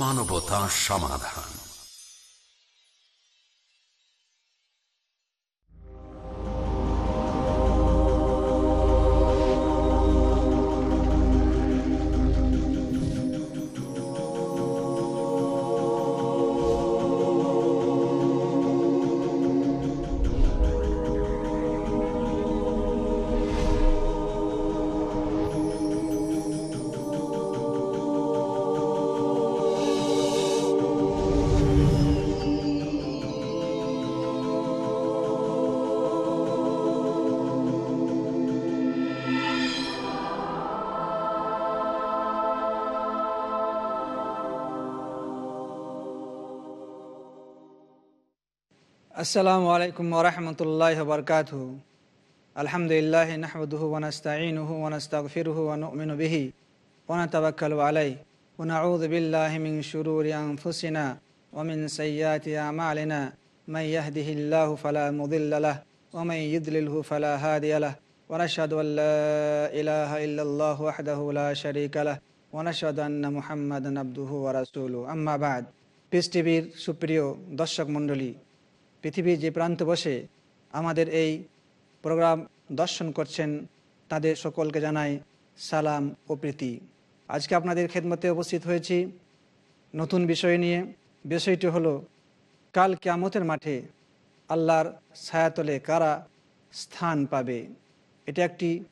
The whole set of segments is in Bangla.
মানবতা সমাধান। السلام عليكم ورحمة الله وبركاته. الحمد لله نحمده ونستعينه ونستغفره ونؤمن به ونتوكل عليه. ونعوذ بالله من شرور أنفسنا ومن سيئات أعمالنا. من يهده الله فلا مضل له ومن يضلله فلا هادي له. ونشهد أن لا إله إلا الله وحده لا شريك له. ونشهد أن محمدا عبده ورسوله. أما بعد পিস سوبريو সুপ্রিয় مندلي. পৃথিবীর যে প্রান্ত বসে আমাদের এই প্রোগ্রাম দর্শন করছেন, তাদের সকলকে জানাই সালাম ও প্রীতি। আজকে আপনাদের খেদমতে উপস্থিত হয়েছি নতুন বিষয় নিয়ে। বিষয়টি হলো, কাল কেয়ামতের মাঠে আল্লাহর ছায়াতলে কারা স্থান পাবে? এটা একটি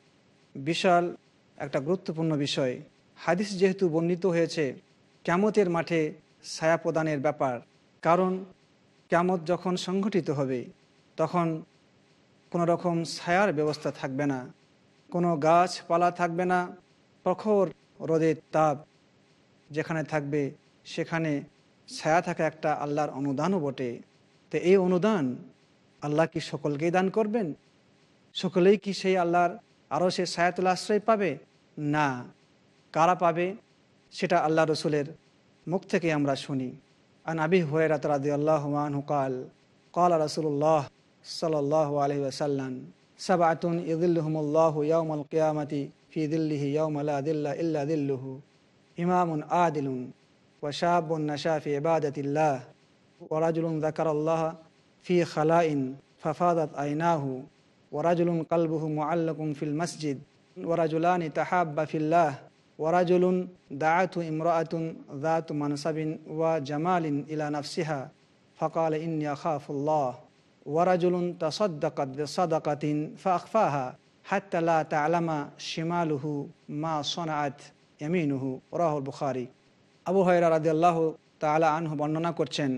বিশাল, একটা গুরুত্বপূর্ণ বিষয়। হাদিস যেহেতু বর্ণিত হয়েছে কেমতের মাঠে ছায়া প্রদানের ব্যাপার। কারণ কেমত যখন সংঘটিত হবে, তখন কোনো রকম ছায়ার ব্যবস্থা থাকবে না, কোনো গাছপালা থাকবে না, প্রখর রোদের তাপ যেখানে থাকবে, সেখানে ছায়া থাকা একটা আল্লাহর অনুদানও বটে। তো এই অনুদান আল্লাহ কি সকলকেই দান করবেন? সকলেই কি সেই আল্লাহর আরও সে ছায়াতুল আশ্রয় পাবে? না। কারা পাবে? সেটা আল্লাহ রসুলের মুখ থেকে আমরা শুনি। عن أبي هريرة رضي الله عنه قال قال رسول الله صلى الله عليه وسلم سبعة يظلهم الله يوم القيامة في ظله يوم لا ظل إلا ظله. إمام عادل وشاب نشأ في عبادة الله ورجل ذكر الله في خلاء ففاضت عيناه ورجل قلبه معلق في المسجد ورجلان تحابا في الله. ওয়ারাজুলুন দায়াত ইমরাতুন দায়াতু মানসাবিন ওয়া জামালিন ইলা নাফসিহা ফকাল ইন্নি আখাফুল্লাহ ওয়ারাজুলুন তাসদ্দাকাত সাদাকাতিন ফাখফাহা হাত্তা তালামা শিমালুহু মা সোনাত এমিনুহু রাহুল বুখারি আবু হয়রা আল্লাহ তাআলা আনহু বর্ণনা করছেন।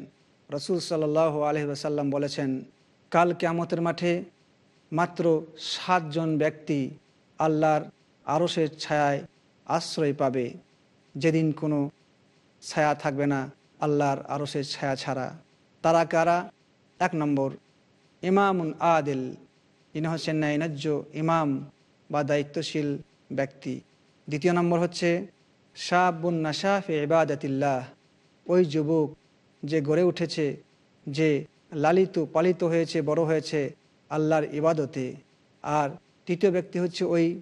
রসুল সাল্লাহ আলহি বলেছেন, কাল কেয়ামতের মাঠে মাত্র সাতজন ব্যক্তি আল্লাহর আরসের ছায়ায় আশ্রয় পাবে। যেদিন কোনো ছায়া থাকবে না আল্লাহর আরসের ছায়া ছাড়া। তারা কারা? এক নম্বর, ইমামুন আদেল। ইনি হচ্ছেন ন্যায়নাজ্য ইমাম বা দায়িত্বশীল ব্যক্তি। দ্বিতীয় নম্বর হচ্ছে শাহাবুন নাশাফে ইবাদাতিল্লাহ। ওই যুবক যে গড়ে উঠেছে, যে লালিত, পালিত হয়েছে, বড় হয়েছে আল্লাহর ইবাদতে। আর তৃতীয় ব্যক্তি হচ্ছে ওই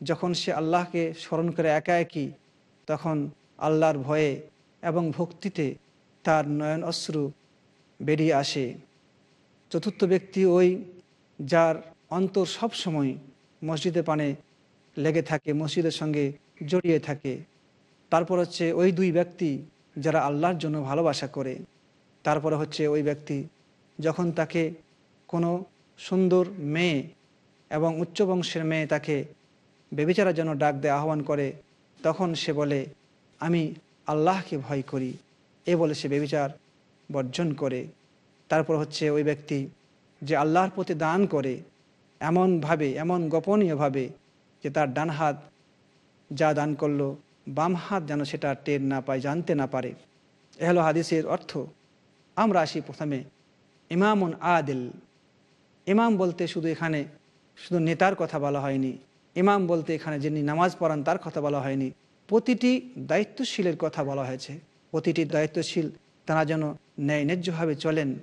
যখন সে আল্লাহকে স্মরণ করে একা একই তখন আল্লাহর ভয়ে এবং ভক্তিতে তার নয়ন অশ্রু বেরিয়ে আসে। চতুর্থ ব্যক্তি ওই যার অন্তর সব সময় মসজিদে পানে লেগে থাকে, মসজিদের সঙ্গে জড়িয়ে থাকে। তারপর হচ্ছে ওই দুই ব্যক্তি যারা আল্লাহর জন্য ভালোবাসা করে। তারপরে হচ্ছে ওই ব্যক্তি যখন তাকে কোনো সুন্দর মেয়ে এবং উচ্চ বংশের মেয়ে তাকে বেবিচারার জন্য ডাক দেয় আহ্বান করে, তখন সে বলে, আমি আল্লাহকে ভয় করি। এ বলে সে বেবিচার বর্জন করে। তারপর হচ্ছে ওই ব্যক্তি যে আল্লাহর প্রতি দান করে, এমনভাবে, এমন গোপনীয়ভাবে যে তার ডান হাত যা দান করল, বাম হাত যেন সেটা টের না পায়, জানতে না পারে। এ হলো হাদিসের অর্থ, আমরা আসি প্রথমে ইমামুন আদিল। ইমাম বলতে শুধু এখানে শুধু নেতার কথা বলা হয়নি ইমাম বলতে এখানে যিনি নামাজ পড়ান, তার কথা বলা হয়নি। প্রতিটি দায়িত্বশীলের কথা বলা হয়েছে। প্রতিটি দায়িত্বশীল তারা যেন ন্যায় ন্যায্যভাবে চলেন।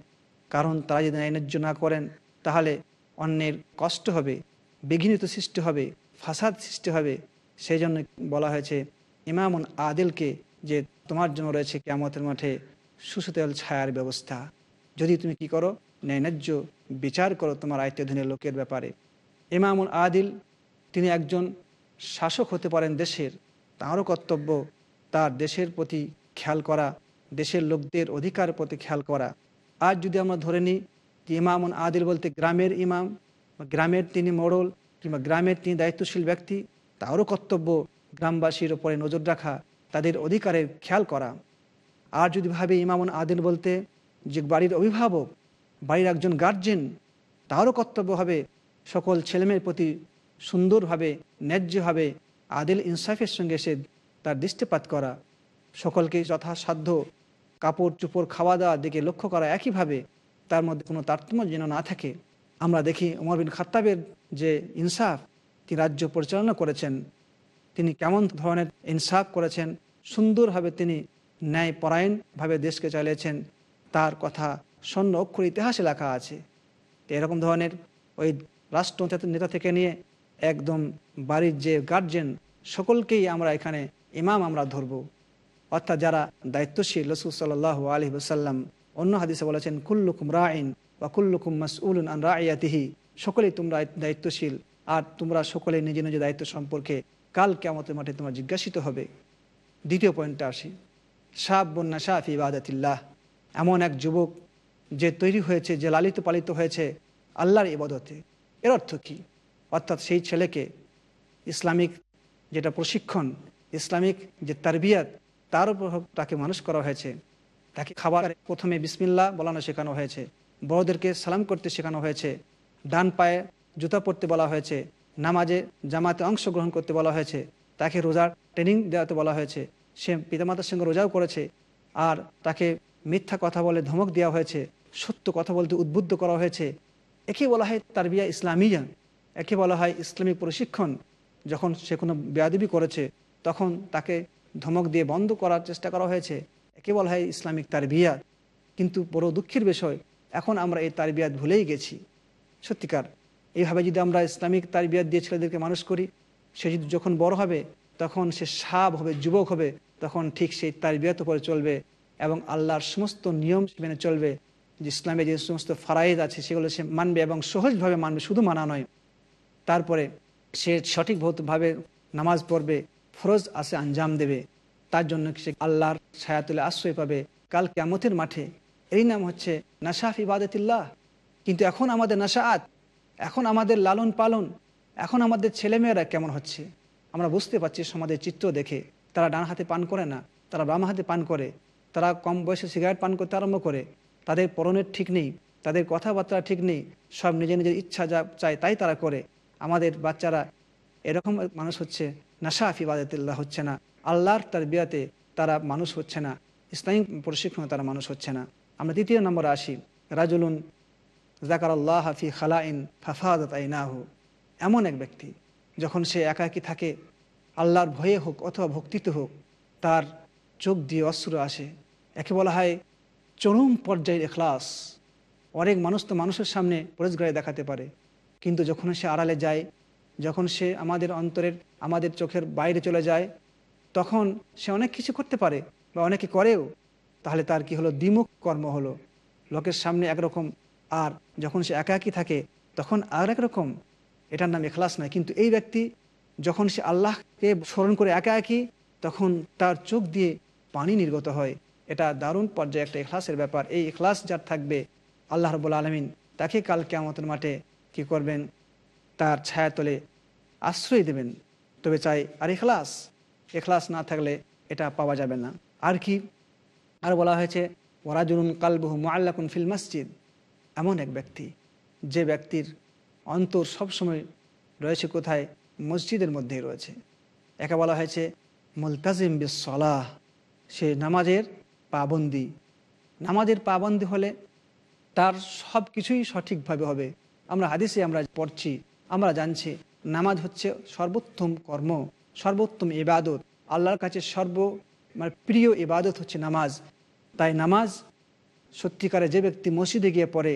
কারণ তারা যদি ন্যায় ন্যায্য না করেন, তাহলে অন্যের কষ্ট হবে, বিঘ্নিত সৃষ্টি হবে, ফাসাদ সৃষ্টি হবে। সেই জন্য বলা হয়েছে, ইমামুন আদিলকে যে তোমার জন্য রয়েছে কেমতের মাঠে সুসুতেল ছায়ার ব্যবস্থা। যদি তুমি কি করো, ন্যায়ন্যায্য বিচার করো তোমার আয়ত্তাধীনের লোকের ব্যাপারে। ইমামুল আদিল তিনি একজন শাসক হতে পারেন দেশের, তাঁরও কর্তব্য তার দেশের প্রতি খেয়াল করা, দেশের লোকদের অধিকার প্রতি খেয়াল করা। আজ যদি আমরা ধরে নিই যে ইমামুন আদিল বলতে গ্রামের ইমাম, বা গ্রামের তিনি মোড়ল, কিংবা গ্রামের তিনি দায়িত্বশীল ব্যক্তি, তারও কর্তব্য গ্রামবাসীর ওপরে নজর রাখা, তাদের অধিকারের খেয়াল করা। আর যদি ভাবে ইমামুন আদিল বলতে যে বাড়ির অভিভাবক, বাড়ির একজন গার্জেন তারও কর্তব্য হবে সকল ছেলেমেয়ের প্রতি সুন্দরভাবে, ন্যায্যভাবে আদিল ইনসাফের সঙ্গে সে তার দৃষ্টিপাত করা। সকলকে যথাসাধ্য কাপড় চুপড় খাওয়া দাওয়ার দিকে লক্ষ্য করা একইভাবে তার মধ্যে কোনো তারতম্য যেন না থাকে। আমরা দেখি উমর বিন খাত্তাবের যে ইনসাফ, তিনি রাজ্য পরিচালনা করেছেন। তিনি কেমন ধরনের ইনসাফ করেছেন, সুন্দরভাবে তিনি ন্যায় পরায়ণভাবে দেশকে চালিয়েছেন, তার কথা স্বর্ণ অক্ষর ইতিহাসে লেখা আছে। এরকম ধরনের ওই রাষ্ট্র নেতা থেকে নিয়ে একদম বাড়ির যে গার্জেন সকলকেই আমরা এখানে ইমাম আমরা ধরব। অর্থাৎ যারা দায়িত্বশীল, রসুল সাল্লাহ আলহি সাল্লাম অন্য হাদিসে বলেছেন, কুল্লুকুম রাইন বা কুল্লুকুম মাসউলুন আন রাইয়াতিহি সকলেই তোমরা দায়িত্বশীল। আর তোমরা সকলে নিজে নিজে দায়িত্ব সম্পর্কে কাল কেমতের মাঠে তোমরা জিজ্ঞাসিত হবে। দ্বিতীয় পয়েন্টটা আসি। সাব বন্যা শাহ ইবাদতিল্লাহ। এমন এক যুবক যে তৈরি হয়েছে, যে লালিত পালিত হয়েছে আল্লাহর ইবাদতে। এর অর্থ কী? অর্থাৎ সেই ছেলেকে ইসলামিক যেটা প্রশিক্ষণ, ইসলামিক যে তারবিয়াত, তার উপর তাকে মানুষ করা হয়েছে। তাকে খাবার প্রথমে বিসমিল্লা বলানো শেখানো হয়েছে। বড়দেরকে সালাম করতে শেখানো হয়েছে। ডান পায়ে জুতা পরতে বলা হয়েছে। নামাজে জামাতে অংশগ্রহণ করতে বলা হয়েছে। তাকে রোজার ট্রেনিং দেওয়াতে বলা হয়েছে। সে পিতামাতার সঙ্গে রোজাও করেছে। আর তাকে মিথ্যা কথা বলে ধমক দেওয়া হয়েছে। সত্য কথা বলতে উদ্বুদ্ধ করা হয়েছে। একে বলা হয় তারবিয়া ইসলামিয়া। একে বলা হয় ইসলামিক প্রশিক্ষণ। যখন সে কোনো বেয়াদবি করেছে, তখন তাকে ধমক দিয়ে বন্ধ করার চেষ্টা করা হয়েছে। একে বলা হয় ইসলামিক তারবিয়াত কিন্তু বড় দুঃখের বিষয়, এখন আমরা এই তারবিয়াত ভুলেই গেছি। সত্যিকার, এইভাবে যদি আমরা ইসলামিক তারবিয়াত দিয়ে ছেলেদেরকে মানুষ করি, সে যদি যখন বড় হবে, তখন সে সাব হবে, যুবক হবে, তখন ঠিক সেই তারবিয়াত উপরে চলবে এবং আল্লাহর সমস্ত নিয়ম মেনে চলবে। যে ইসলামে যে সমস্ত ফারাইদ আছে, সেগুলো সে মানবে এবং সহজভাবে মানবে, শুধু মানা নয়। তারপরে সে সঠিকভাবে নামাজ পড়বে, ফরজ আসে আঞ্জাম দেবে। তার জন্য সে আল্লাহর ছায়াতুলে আশ্রয় পাবে। কাল কেমতের মাঠে এই নাম হচ্ছে নাসাফ ইবাদতিল্লাহ। কিন্তু এখন আমাদের নাসাআত এখন আমাদের লালন পালন, এখন আমাদের ছেলেমেয়েরা কেমন হচ্ছে? আমরা বুঝতে পারছি সমাজের চিত্র দেখে। তারা ডান হাতে পান করে না, তারা বাম হাতে পান করে। তারা কম বয়সে সিগারেট পান করতে আরম্ভ করে। তাদের পরনের ঠিক নেই, তাদের কথাবার্তা ঠিক নেই, সব নিজের নিজের ইচ্ছা যা চায় তাই তারা করে। আমাদের বাচ্চারা এরকম মানুষ হচ্ছে নাসাফ ইবাদতুল্লাহ হচ্ছে না। আল্লাহর তার বিয়াতে তারা মানুষ হচ্ছে না। ইসলামিক প্রশিক্ষণে তারা মানুষ হচ্ছে না। আমরা তৃতীয় নম্বরে আসি। রাজুলুন জাকার আল্লাহ হাফি খালাইন ফাফাদত আইনাহু। এমন এক ব্যক্তি, যখন সে একাকি থাকে, আল্লাহর ভয়ে হোক অথবা ভক্তিতে হোক, তার চোখ দিয়ে অস্ত্র আসে। একে বলা হয় চরম পর্যায়ের এখলাস। অনেক মানুষ তো মানুষের সামনে পরেশগাড়ি দেখাতে পারে। কিন্তু যখন সে আড়ালে যায়, যখন সে আমাদের অন্তরের, আমাদের চোখের বাইরে চলে যায়, তখন সে অনেক কিছু করতে পারে বা অনেকে করেও। তাহলে তার কি হলো? দ্বিমুখ কর্ম হলো। লোকের সামনে একরকম। আর যখন সে একাকি থাকে, তখন আর রকম এটার নাম এখলাস নয়। কিন্তু এই ব্যক্তি যখন সে আল্লাহকে স্মরণ করে একা একই তখন তার চোখ দিয়ে পানি নির্গত হয়। এটা দারুণ পর্যায়ে একটা এখলাসের ব্যাপার। এই এখলাস যার থাকবে, আল্লাহ রবুল আলমিন তাকে কাল কেমতের মাঠে কি করবেন? তার ছায়াতলে আশ্রয় দেবেন। তবে চাই, আর এখলাস এখলাস না থাকলে এটা পাওয়া যাবে না। আর কি? আর বলা হয়েছে ওরাজুন কালবহু মোয়াল্লাকুন ফিল মসজিদ। এমন এক ব্যক্তি, যে ব্যক্তির অন্তর সবসময় রয়েছে কোথায়? মসজিদের মধ্যেই রয়েছে। একে বলা হয়েছে, মুলতাজিম বিসলাহ সে নামাজের পাবন্দি। নামাজের পাবন্দি হলে তার সব কিছুই সঠিকভাবে হবে। আমরা হাদিসে আমরা পড়ছি, আমরা জানছি, নামাজ হচ্ছে সর্বোত্তম কর্ম, সর্বোত্তম ইবাদত। আল্লাহর কাছে সর্ব মানে প্রিয় ইবাদত হচ্ছে নামাজ। তাই নামাজ সত্যিকারে যে ব্যক্তি মসজিদে গিয়ে পড়ে,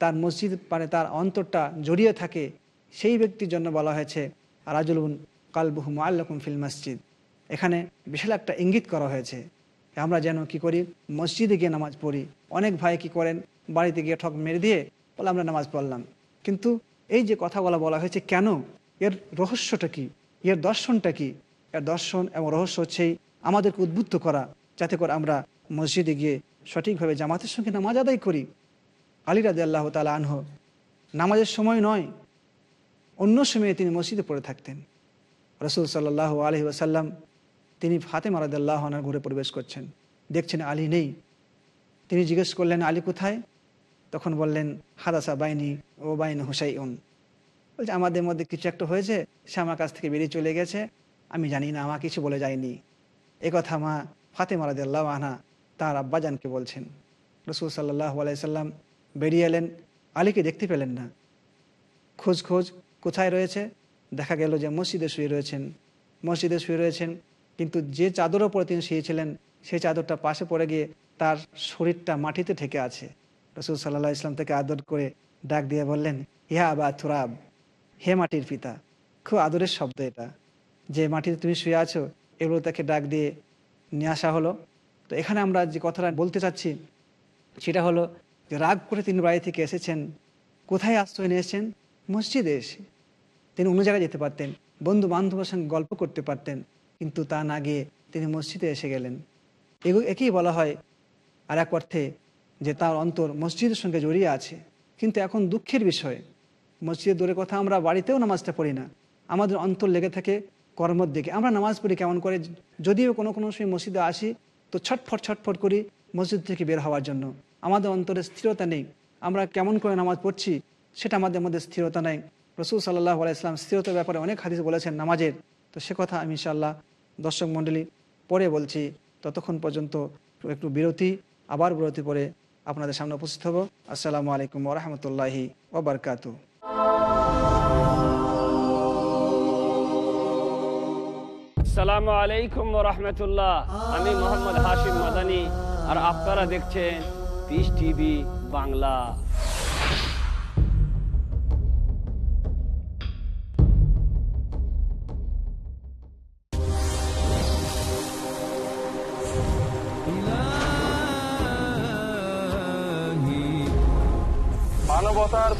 তার মসজিদ মানে তার অন্তরটা জড়িয়ে থাকে, সেই ব্যক্তির জন্য বলা হয়েছে রাজুলুন কালবুহু আল্লাকুম ফিল মসজিদ। এখানে বিশাল একটা ইঙ্গিত করা হয়েছে আমরা যেন কি করি, মসজিদে গিয়ে নামাজ পড়ি। অনেক ভাই কি করেন, বাড়িতে গিয়ে ঠক মেরে দিয়ে বলে, আমরা নামাজ পড়লাম। কিন্তু এই যে কথাগুলো বলা বলা হয়েছে, কেন? এর রহস্যটা কি? এর দর্শনটা কি? এর দর্শন এবং রহস্য হচ্ছেই আমাদেরকে উদ্বুদ্ধ করা, যাতে করে আমরা মসজিদে গিয়ে সঠিকভাবে জামাতের সঙ্গে নামাজ আদায় করি। আলী রাজি আল্লাহ তালা আনহ, নামাজের সময় নয়, অন্য সময়ে তিনি মসজিদে পড়ে থাকতেন। রসুল সাল্লাহ আলহি ওসাল্লাম তিনি ফাতে মারাদাল্লাহ আনার ঘরে প্রবেশ করছেন। দেখছেন আলী নেই। তিনি জিজ্ঞেস করলেন, আলী কোথায়? তখন বললেন, হাদাসা বাইনি ও বাইন হুসাইউন। বলছে, আমাদের মধ্যে কিছু একটা হয়েছে, সে আমার কাছ থেকে বেরিয়ে চলে গেছে, আমি জানি না, আমার কিছু বলে যায়নি। কথা মা ফাতে মারাদাল্লাহ আনা তার আব্বাজানকে বলছেন। রসুল সাল্লাহ আলাইসাল্লাম বেরিয়ে এলেন, আলীকে দেখতে পেলেন না। খোঁজ খোঁজ কোথায় রয়েছে? দেখা গেল যে মসজিদে শুয়ে রয়েছেন। মসজিদে শুয়ে রয়েছেন, কিন্তু যে চাদর ওপরে তিনি শুয়েছিলেন, সেই চাদরটা পাশে পড়ে গিয়ে তার শরীরটা মাটিতে ঠেকে আছে। রসুল সাল্লাহ ইসলাম থেকে আদর করে ডাক দিয়ে বললেন, ইহা বা থুরাব হে মাটির পিতা, খুব আদরের শব্দ এটা। যে মাটিতে তুমি শুয়ে আছো, এগুলো তাকে ডাক দিয়ে নিয়ে আসা হলো। তো এখানে আমরা যে কথাটা বলতে চাচ্ছি, সেটা হলো যে রাগ করে তিনি বাড়ি থেকে এসেছেন, কোথায় আশ্রয় নিয়ে এসেছেন মসজিদে এসে। তিনি অন্য জায়গায় যেতে পারতেন বন্ধু বান্ধবের সঙ্গে গল্প করতে পারতেন, কিন্তু তা না গিয়ে তিনি মসজিদে এসে গেলেন। এগু, একেই বলা হয় আর এক অর্থে যে তার অন্তর মসজিদের সঙ্গে জড়িয়ে আছে। কিন্তু এখন দুঃখের বিষয়, মসজিদের দূরের কথা আমরা বাড়িতেও নামাজটা পড়ি না। আমাদের অন্তর লেগে থাকে কর্মর দিকে। আমরা নামাজ পড়ি কেমন করে? যদিও কোনো কোনো সময় মসজিদে আসি, তো ছটফট ছটফট করি মসজিদ থেকে বের হওয়ার জন্য। আমাদের অন্তরে স্থিরতা নেই। আমরা কেমন করে নামাজ পড়ছি সেটা আমাদের মধ্যে স্থিরতা নেই। রসুল সাল্লাহ আলাইসলাম স্থিরতার ব্যাপারে অনেক হাদিস বলেছেন নামাজের। তো সে কথা আমি ইনশাল্লাহ দর্শক মণ্ডলী পরে বলছি। ততক্ষণ পর্যন্ত একটু বিরতি, আবার বিরতি পরে আপনাদের সামনে উপস্থিত হব। আসসালামু আলাইকুম ওরহমতুল্লাহি ওবরকাতু সালামু আলাইকুম রহমতুল্লাহ। আমি মোহাম্মদ হাশিম মাদানি, আর আপনারা দেখছেন পিস টিভি বাংলা।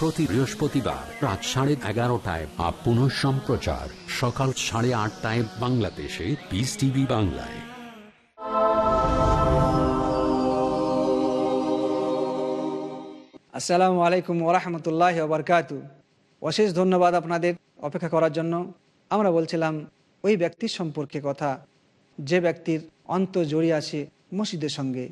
প্রতি বৃহস্পতিবার রাত সাড়ে এগারোটায় বা পুনঃ সম্প্রচার। সকাল সাড়ে আটটায় বাংলাদেশে পিস টিভি বাংলায়। আসসালামু আলাইকুম ওরহমতুল্লাহ ওবরকাত অশেষ ধন্যবাদ আপনাদের অপেক্ষা করার জন্য। আমরা বলছিলাম, ওই ব্যক্তির সম্পর্কে কথা। যে ব্যক্তির অন্তর জড়িয়ে আছে মসজিদের সঙ্গে।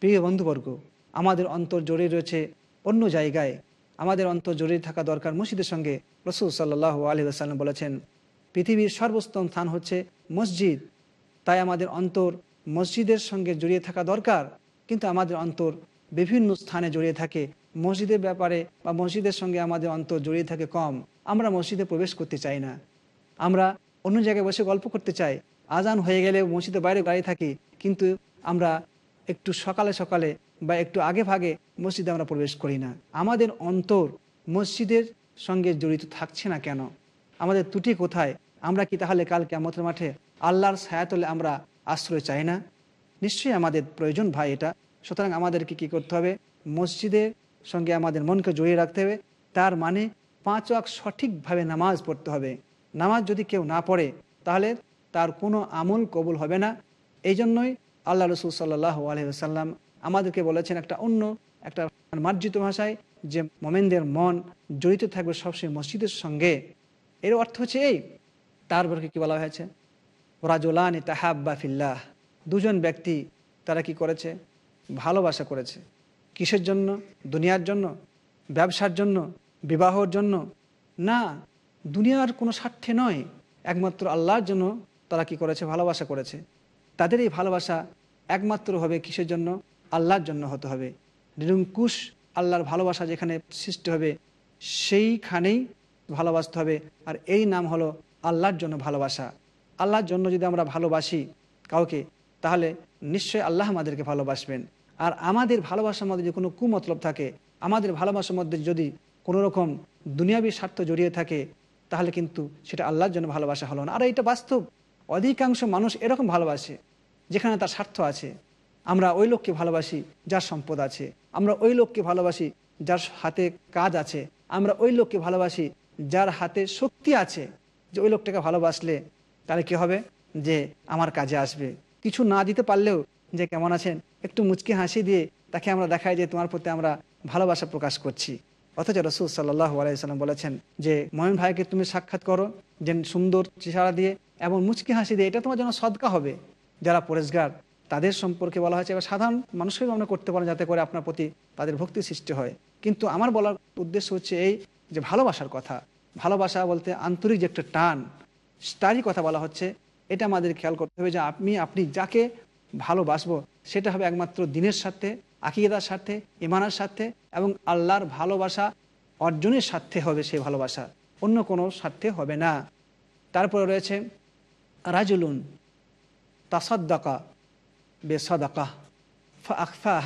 প্রিয় বন্ধুবর্গ, আমাদের অন্তর জড়িয়ে রয়েছে অন্য জায়গায় আমাদের অন্তর জড়িয়ে থাকা দরকার। মসজিদের সঙ্গে রসুল সাল্লাহ আলী আসাল্লাম বলেছেন, পৃথিবীর সর্বোত্তম স্থান হচ্ছে মসজিদ। তাই আমাদের অন্তর মসজিদের সঙ্গে জড়িয়ে থাকা দরকার। কিন্তু আমাদের অন্তর বিভিন্ন স্থানে জড়িয়ে থাকে। মসজিদের ব্যাপারে বা মসজিদের সঙ্গে আমাদের অন্তর জড়িয়ে থাকে কম। আমরা মসজিদে প্রবেশ করতে চাই না। আমরা অন্য জায়গায় বসে গল্প করতে চাই। আজান হয়ে গেলে মসজিদের বাইরে গাড়ি থাকি। কিন্তু আমরা একটু সকালে সকালে বা একটু আগে ভাগে মসজিদে আমরা প্রবেশ করি না। আমাদের অন্তর মসজিদের সঙ্গে জড়িত থাকছে না কেন? আমাদের ত্রুটি কোথায়? আমরা কি তাহলে কাল কেমতের মাঠে আল্লাহর ছায়াতলে আমরা আশ্রয় চাই না? নিশ্চয়ই আমাদের প্রয়োজন ভাই এটা। সুতরাং আমাদেরকে কি করতে হবে? মসজিদের সঙ্গে আমাদের মনকে জড়িয়ে রাখতে হবে। তার মানে পাঁচ ওয়াক সঠিকভাবে নামাজ পড়তে হবে। নামাজ যদি কেউ না পড়ে, তাহলে তার কোনো আমল কবুল হবে না। এই জন্যই আল্লাহ রসুল সাল্লাহ আলহিহাল্লাম আমাদেরকে বলেছেন একটা অন্য, একটা মার্জিত ভাষায় যে মোমেনদের মন জড়িত থাকবে সবসময় মসজিদের সঙ্গে। এর অর্থ হচ্ছে এই। তারপরকে কি বলা হয়েছে? রাজুলানি তাহাব্বা ফিল্লাহ। দুজন ব্যক্তি তারা কি করেছে? ভালোবাসা করেছে। কিসের জন্য? দুনিয়ার জন্য? ব্যবসার জন্য? বিবাহর জন্য? না, দুনিয়ার কোনো স্বার্থে নয়। একমাত্র আল্লাহর জন্য তারা কি করেছে? ভালোবাসা করেছে। তাদের এই ভালোবাসা একমাত্র হবে কিসের জন্য? আল্লাহর জন্য হতে হবে। নিরঙ্কুশ আল্লাহর ভালোবাসা যেখানে সৃষ্টি হবে, সেইখানেই ভালোবাসতে হবে। আর এই নাম হলো আল্লাহর জন্য ভালোবাসা। আল্লাহর জন্য যদি আমরা ভালোবাসি কাউকে, তাহলে নিশ্চয়ই আল্লাহ আমাদেরকে ভালোবাসবেন। আর আমাদের ভালোবাসার মধ্যে যদি কোনো কুমতলব থাকে, আমাদের ভালোবাসার মধ্যে যদি কোনো রকম দুনিয়াবী স্বার্থ জড়িয়ে থাকে, তাহলে কিন্তু সেটা আল্লাহর জন্য ভালোবাসা হলো না। আর এটা বাস্তব। অধিকাংশ মানুষ এরকম ভালোবাসে। যেখানে তার স্বার্থ আছে, আমরা ওই লোককে ভালোবাসি যার সম্পদ আছে, আমরা ওই লোককে ভালোবাসি যার হাতে কাজ আছে, আমরা ওই লোককে ভালোবাসি যার হাতে শক্তি আছে। যে ওই লোকটাকে ভালোবাসলে তাহলে কি হবে? যে আমার কাজে আসবে। কিছু না দিতে পারলেও যে কেমন আছেন, একটু মুচকি হাসি দিয়ে তাকে আমরা দেখাই যে তোমার প্রতি আমরা ভালোবাসা প্রকাশ করছি। অথচ রসুল সাল্লাহ আলাইসাল্লাম বলেছেন যে ময়ন ভাইকে তুমি সাক্ষাৎ করো, যে সুন্দর চেহারা দিয়ে এবং মুচকি হাসি দিয়ে এটা তোমার জন্য সদকা হবে। যারা পরেশগার, তাদের সম্পর্কে বলা হয়েছে, এবার সাধারণ মানুষকেও আমরা করতে পারেন যাতে করে আপনার প্রতি তাদের ভক্তি সৃষ্টি হয়। কিন্তু আমার বলার উদ্দেশ্য হচ্ছে এই যে ভালোবাসার কথা। ভালোবাসা বলতে আন্তরিক যে একটা টান, তারই কথা বলা হচ্ছে। এটা আমাদের খেয়াল করতে হবে যে আপনি আপনি যাকে ভালোবাসবো, সেটা হবে একমাত্র দিনের স্বার্থে, আকিদার স্বার্থে, ইমানের স্বার্থে এবং আল্লাহর ভালোবাসা অর্জনের স্বার্থে হবে সেই ভালোবাসা। অন্য কোনো স্বার্থে হবে না। তারপরে রয়েছে রাজুলুন। তাসাদ্দাকা, বেসদাকা ফা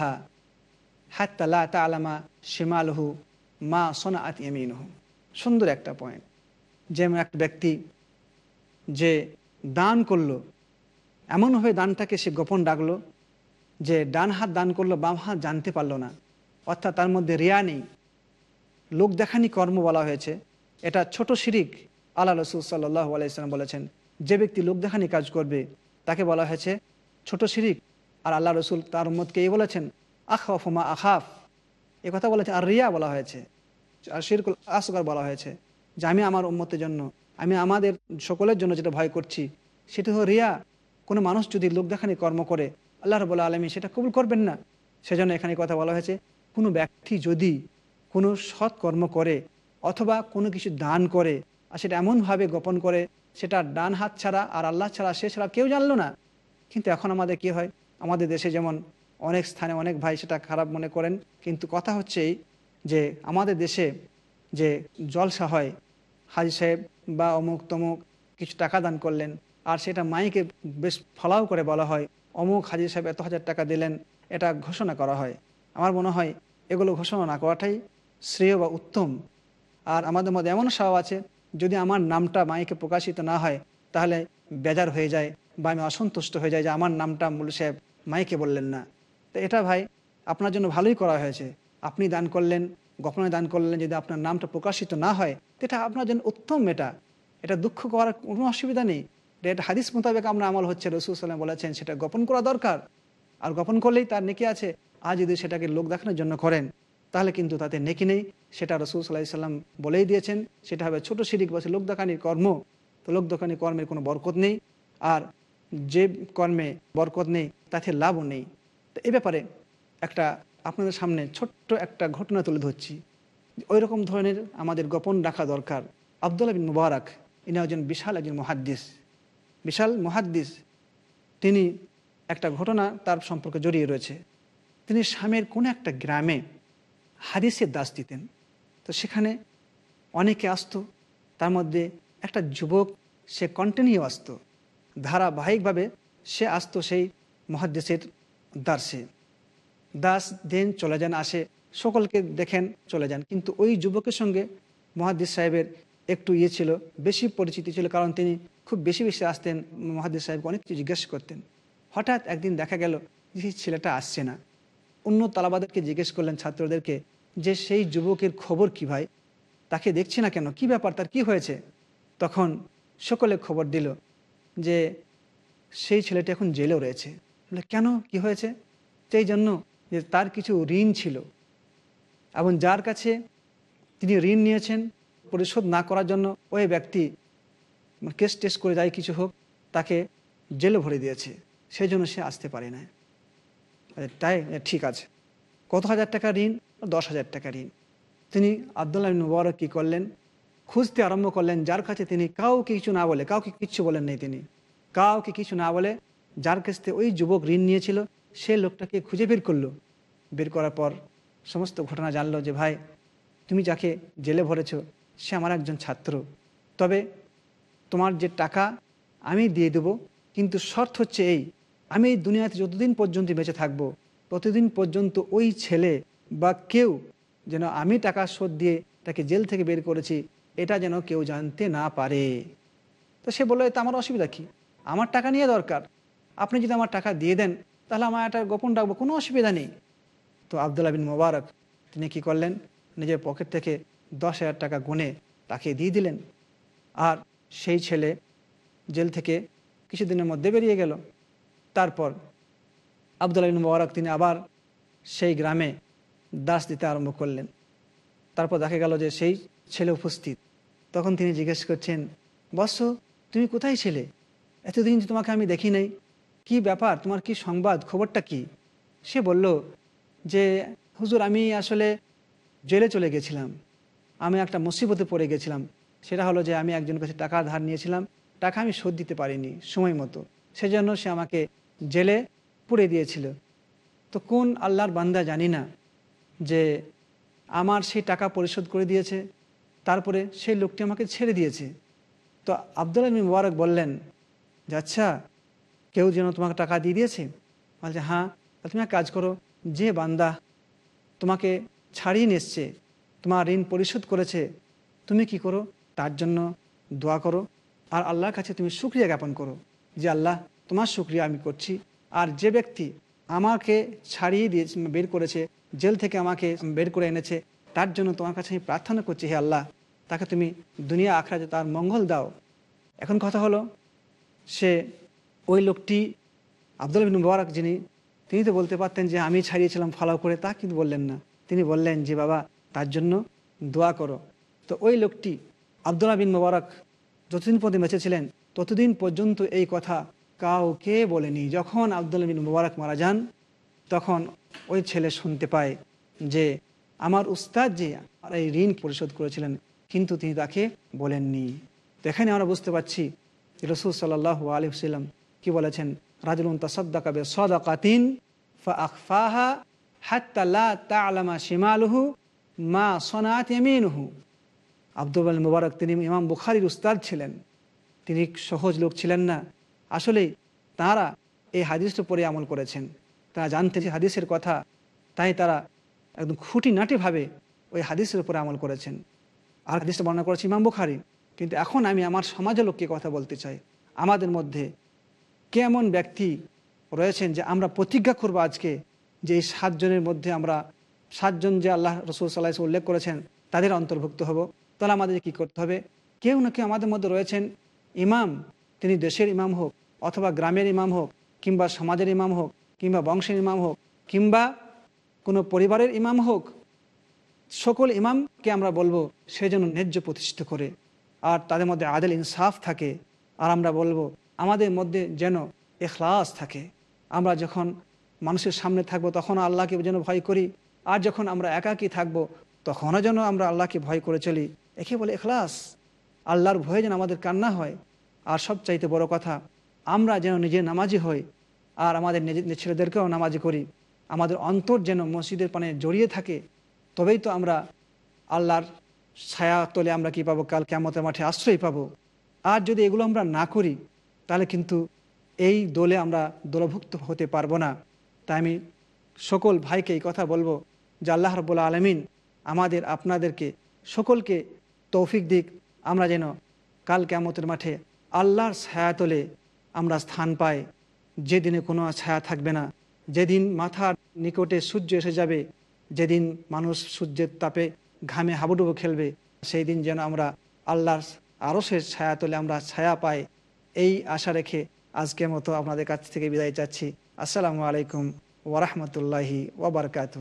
হাত্তালা তালামা শিমালহু মা সোনা আত ইয়ামিনহু। সুন্দর একটা পয়েন্ট যেমন একটা ব্যক্তি যে দান করল, এমনভাবে দানটাকে সে গোপন ডাকলো যে ডান হাত দান করল, বাম হাত জানতে পারল না। অর্থাৎ তার মধ্যে রিয়া নেই। লোক দেখানি কর্ম বলা হয়েছে। এটা ছোট শিরিক আল্লাহ রসুল সাল্লাহ আলাইসালাম বলেছেন, যে ব্যক্তি লোক দেখানি কাজ করবে তাকে বলা হয়েছে ছোট শিরিক। আর আল্লাহ রসুল তার উম্মতকে এই বলেছেন আখাফ মা আখাফ। এ কথা বলেছে, আর রিয়া বলা হয়েছে, আর শিরকুল আসগার বলা হয়েছে যে, আমি আমার উম্মতের জন্য, আমি আমাদের সকলের জন্য যেটা ভয় করছি, সেটা হলো রিয়া। কোনো মানুষ যদি লোক দেখানি কর্ম করে, আল্লাহ রবুল্লা আলমী সেটা কবুল করবেন না। সেজন্য এখানে কথা বলা হয়েছে, কোনো ব্যক্তি যদি কোনো সৎ কর্ম করে অথবা কোনো কিছু দান করে, আর সেটা এমনভাবে গোপন করে সেটা ডান হাত ছাড়া আর আল্লাহ ছাড়া, সে ছাড়া কেউ জানলো না। কিন্তু এখন আমাদের কি হয়? আমাদের দেশে যেমন অনেক স্থানে অনেক ভাই সেটা খারাপ মনে করেন, কিন্তু কথা হচ্ছে যে আমাদের দেশে যে জলসা হয়, হাজি সাহেব বা অমুক তমুক কিছু টাকা দান করলেন, আর সেটা মাইকে বেশ ফলাও করে বলা হয়, অমুক হাজি সাহেব এত হাজার টাকা দিলেন, এটা ঘোষণা করা হয়। আমার মনে হয় এগুলো ঘোষণা না করাটাই শ্রেয় বা উত্তম। আর আমাদের মধ্যে এমন স্বভাব আছে যদি আমার নামটা মাইকে প্রকাশিত না হয়, তাহলে বেজার হয়ে যায় বা আমি অসন্তুষ্ট হয়ে যায় যে আমার নামটা মূল সাহেব মাইকে বললেন না। তো এটা ভাই, আপনার জন্য ভালোই করা হয়েছে। আপনি দান করলেন, গোপনে দান করলেন, যদি আপনার নামটা প্রকাশিত না হয় এটা আপনার জন্য উত্তম এটা। এটা দুঃখ করার কোনো অসুবিধা নেই। এটা হাদিস মোতাবেক আমরা আমল হচ্ছে, রসুল সাল্লাম বলেছেন, সেটা গোপন করা দরকার। আর গোপন করলেই তার নেকি আছে। আর যদি সেটাকে লোক দেখানোর জন্য করেন তাহলে কিন্তু তাতে নেকি নেই। সেটা রসুল সাল্লাহ সাল্লাম বলেই দিয়েছেন। সেটা হবে ছোট শিরিক বসে লোক দেখানির কর্ম। তো লোক দেখানির কর্মের কোনো বরকত নেই। আর যে কর্মে বরকত নেই, তাতে লাভও নেই। তো এ ব্যাপারে একটা আপনাদের সামনে ছোট্ট একটা ঘটনা তুলে ধরছি। ওই রকম ধরনের আমাদের গোপন রাখা দরকার। আবদুল্লাহ বিন মুবারক, ইনি একজন বিশাল একজন মহাদ্দিস। বিশাল মহাদ্দিস। তিনি একটা ঘটনা তার সম্পর্কে জড়িয়ে রয়েছে। তিনি স্বামীর কোনো একটা গ্রামে হাদিসের দাস দিতেন। তো সেখানে অনেকে আসতো, তার মধ্যে একটা যুবক, সে কন্টিনিউ আসতো। ধারাবাহিকভাবে সে আসতো সেই মহাদ্দেশের দাসে দাস দেন, চলে যান, আসে, সকলকে দেখেন, চলে যান। কিন্তু ওই যুবকের সঙ্গে মহাদ্দিস সাহেবের একটু ইয়ে ছিল, বেশি পরিচিতি ছিল, কারণ তিনি খুব বেশি বেশি আসতেন মহাদ্দিস সাহেবকে অনেক কিছু জিজ্ঞেস করতেন। হঠাৎ একদিন দেখা গেল যে ছেলেটা আসছে না। অন্য তালাবাদেরকে জিজ্ঞেস করলেন ছাত্রদেরকে যে সেই যুবকের খবর কি ভাই? তাকে দেখছি না কেন? কি ব্যাপার? তার কি হয়েছে? তখন সকলে খবর দিল যে সেই ছেলেটি এখন জেলেও রয়েছে। কেন? কি হয়েছে? সেই জন্য যে তার কিছু ঋণ ছিল। এবং যার কাছে তিনি ঋণ নিয়েছেন পরিশোধ না করার জন্য ওই ব্যক্তি কেস টেস্ট করে যাই কিছু হোক, তাকে জেলে ভরে দিয়েছে। সেই জন্য সে আসতে পারে না তাই? ঠিক আছে। কত হাজার টাকা ঋণ? দশ হাজার টাকা ঋণ। তিনি আবদুল্লাহ মুবারক কী করলেন? খুঁজতে আরম্ভ করলেন, যার কাছে তিনি কাউকে কিছু না বলে, কাউকে কিচ্ছু বলেন নাই তিনি। কাউকে কিছু না বলে, যার কাছ ওই যুবক ঋণ নিয়েছিল, সে লোকটাকে খুঁজে বের করল। বের করার পর সমস্ত ঘটনা জানলো যে, ভাই, তুমি যাকে জেলে ভরেছ, সে আমার একজন ছাত্র। তবে তোমার যে টাকা আমি দিয়ে দেব, কিন্তু শর্ত হচ্ছে এই আমি এই দুনিয়াতে যতদিন পর্যন্ত বেঁচে থাকব ততদিন পর্যন্ত ওই ছেলে বা কেউ যেন আমি টাকা শোধ দিয়ে তাকে জেল থেকে বের করেছি, এটা যেন কেউ জানতে না পারে। তো সে বলল এটা আমার অসুবিধা কী? আমার টাকা নিয়ে দরকার। আপনি যদি আমার টাকা দিয়ে দেন, তাহলে আমার একটা গোপন রাখব, কোনো অসুবিধা নেই। তো আবদুল্লাহ বিন মোবারক, তিনি কি করলেন? নিজের পকেট থেকে দশ হাজার টাকা গুনে তাকে দিয়ে দিলেন। আর সেই ছেলে জেল থেকে কিছুদিনের মধ্যে বেরিয়ে গেল। তারপর আবদুল্লাহ বিন মোবারক তিনি আবার সেই গ্রামে দাস দিতে আরম্ভ করলেন। তারপর দেখা গেল যে সেই ছেলে উপস্থিত। তখন তিনি জিজ্ঞেস করছেন বৎস তুমি কোথায় ছেলে? এতদিন তোমাকে আমি দেখি নাই। কি ব্যাপার? তোমার কি সংবাদ? খবরটা কি? সে বলল যে, হুজুর, আমি আসলে জেলে চলে গেছিলাম। আমি একটা মুসিবতে পড়ে গেছিলাম। সেটা হলো যে আমি একজন কাছে টাকা ধার নিয়েছিলাম। টাকা আমি শোধ দিতে পারিনি সময় মতো। সেজন্য সে আমাকে জেলে পুড়ে দিয়েছিল। তো কোন আল্লাহর বান্দা জানি না যে আমার সেই টাকা পরিশোধ করে দিয়েছে, তারপরে সেই লোকটি আমাকে ছেড়ে দিয়েছে। তো আবদুল্লাহ মুবারক বললেন, যে আচ্ছা কেউ যেন তোমাকে টাকা দিয়ে দিয়েছে? বলছে হ্যাঁ তুমি এক কাজ করো, যে বান্দা তোমাকে ছাড়িয়ে নিচ্ছে তোমার ঋণ পরিশোধ করেছে, তুমি কি করো? তার জন্য দোয়া করো, আর আল্লাহর কাছে তুমি সুক্রিয়া জ্ঞাপন করো যে আল্লাহ তোমার সুক্রিয়া আমি করছি। আর যে ব্যক্তি আমাকে ছাড়িয়ে দিয়ে বের করেছে, জেল থেকে আমাকে বের করে এনেছে, তার জন্য তোমার কাছে আমি প্রার্থনা করছি, হে আল্লাহ, তাকে তুমি দুনিয়া আখড়াতে তার মঙ্গল দাও। এখন কথা হলো, সে ওই লোকটি আব্দুল বিন মুবারক যিনি, তিনি তো বলতে পারতেন যে আমি ছাড়িয়েছিলাম ফলো করে, তা কিন্তু বললেন না। তিনি বললেন যে, বাবা, তার জন্য দোয়া করো। তো ওই লোকটি আবদুল্লাহ বিন মুবারক যতদিন পর্যন্ত বেঁচে ছিলেন, ততদিন পর্যন্ত এই কথা কাউকে বলেনি। যখন আবদুল্লাহ বিন মুবারক মারা যান, তখন ওই ছেলে শুনতে পায় যে আমার উস্তাদ যে এই ঋণ পরিশোধ করেছিলেন, কিন্তু তিনি তাকে বলেননি। তো এখানে আমরা বুঝতে পারছি রসুল সাল্লাহ আলহিসাল্লাম কি বলেছেন? রাজুলুন তাসদ্দাকাবে সদাকাতিন ফাহা হাত্তাল্লা তালামা শিমালুহু মা সনাত আব্দুল মুবারক তিনি ইমাম বুখারির উস্তাদ ছিলেন। তিনি সহজ লোক ছিলেন না। আসলে তারা এই হাদিসটা পরে আমল করেছেন। তারা জানতেন যে হাদিসের কথা, তাই তারা একদম খুঁটিনাটিভাবে ওই হাদিসের উপরে আমল করেছেন। আর হাদিসটা বর্ণনা করেছে ইমাম বুখারি। কিন্তু এখন আমি আমার সমাজের লোককে কথা বলতে চাই। আমাদের মধ্যে কেমন ব্যক্তি রয়েছেন যে আমরা প্রতিজ্ঞা করব আজকে যে এই সাতজনের মধ্যে আমরা সাতজন যে আল্লাহ রসুল সাল্লাহ উল্লেখ করেছেন, তাদের অন্তর্ভুক্ত হব। তাহলে আমাদের কি করতে হবে? কেউ না কেউ আমাদের মধ্যে রয়েছেন ইমাম, তিনি দেশের ইমাম হোক অথবা গ্রামের ইমাম হোক, কিংবা সমাজের ইমাম হোক, কিংবা বংশের ইমাম হোক, কিংবা কোনো পরিবারের ইমাম হোক, সকল ইমামকে আমরা বলব সে যেন ন্যায্য প্রতিষ্ঠিত করে। আর তাদের মধ্যে আদেল ইনসাফ থাকে। আর আমরা বলব আমাদের মধ্যে যেন এখলাস থাকে। আমরা যখন মানুষের সামনে থাকব তখন আল্লাহকে যেন ভয় করি। আর যখন আমরা একাকী থাকব তখনও যেন আমরা আল্লাহকে ভয় করে চলি। একে বলে এখলাস। আল্লাহর ভয়ে যেন আমাদের কান্না হয়। আর সবচাইতে বড় কথা আমরা যেন নিজে নামাজি হই আর আমাদের নিজের ছেলেদেরকেও নামাজি করি। আমাদের অন্তর যেন মসজিদের পানে জড়িয়ে থাকে, তবেই তো আমরা আল্লাহর ছায়া তলে আমরা কি পাবো? কাল কেমতের মাঠে আশ্রয় পাবো। আর যদি এগুলো আমরা না করি, তাহলে কিন্তু এই দলে আমরা দলভুক্ত হতে পারব না। তাই আমি সকল ভাইকে এই কথা বলব যে আল্লাহ রবুল্লা আলমিন আমাদের, আপনাদেরকে সকলকে তৌফিক দিক। আমরা যেন কাল কেমতের মাঠে আল্লাহর ছায়াতলে আমরা স্থান পাই। যেদিনে কোনো ছায়া থাকবে না। যেদিন মাথার নিকটে সূর্য এসে যাবে, যেদিন মানুষ সূর্যের তাপে ঘামে হাবুডুবু খেলবে, সেই দিন যেন আমরা আল্লাহর আরসের ছায়া তলে আমরা ছায়া পাই। এই আশা রেখে আজকের মতো আপনাদের কাছ থেকে বিদায় চাচ্ছি। আসসালামু আলাইকুম ওরহমতুল্লাহি ওবরকাতু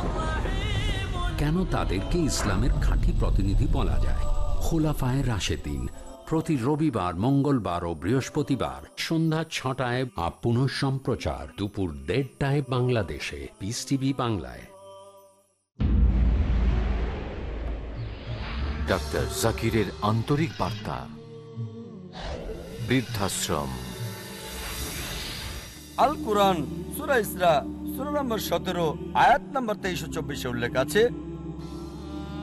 কেন তাদেরকে ইসলামের খাঁটি প্রতিনিধি বলা যায়? খোলাফায় রাশেদিন প্রতি রবিবার মঙ্গলবার ও বৃহস্পতিবার সন্ধ্যা ছটায় আপ পুনঃ সম্প্রচার দুপুর দেড়টায় বাংলাদেশে। পিস টিভি বাংলায়। ডাক্তার জাকিরের আন্তরিক বার্তা। বৃদ্ধাশ্রম। আল কোরআন সুরা ইসরা সুরা নম্বর সতেরো আয়াত নম্বর তেইশ চব্বিশে উল্লেখ আছে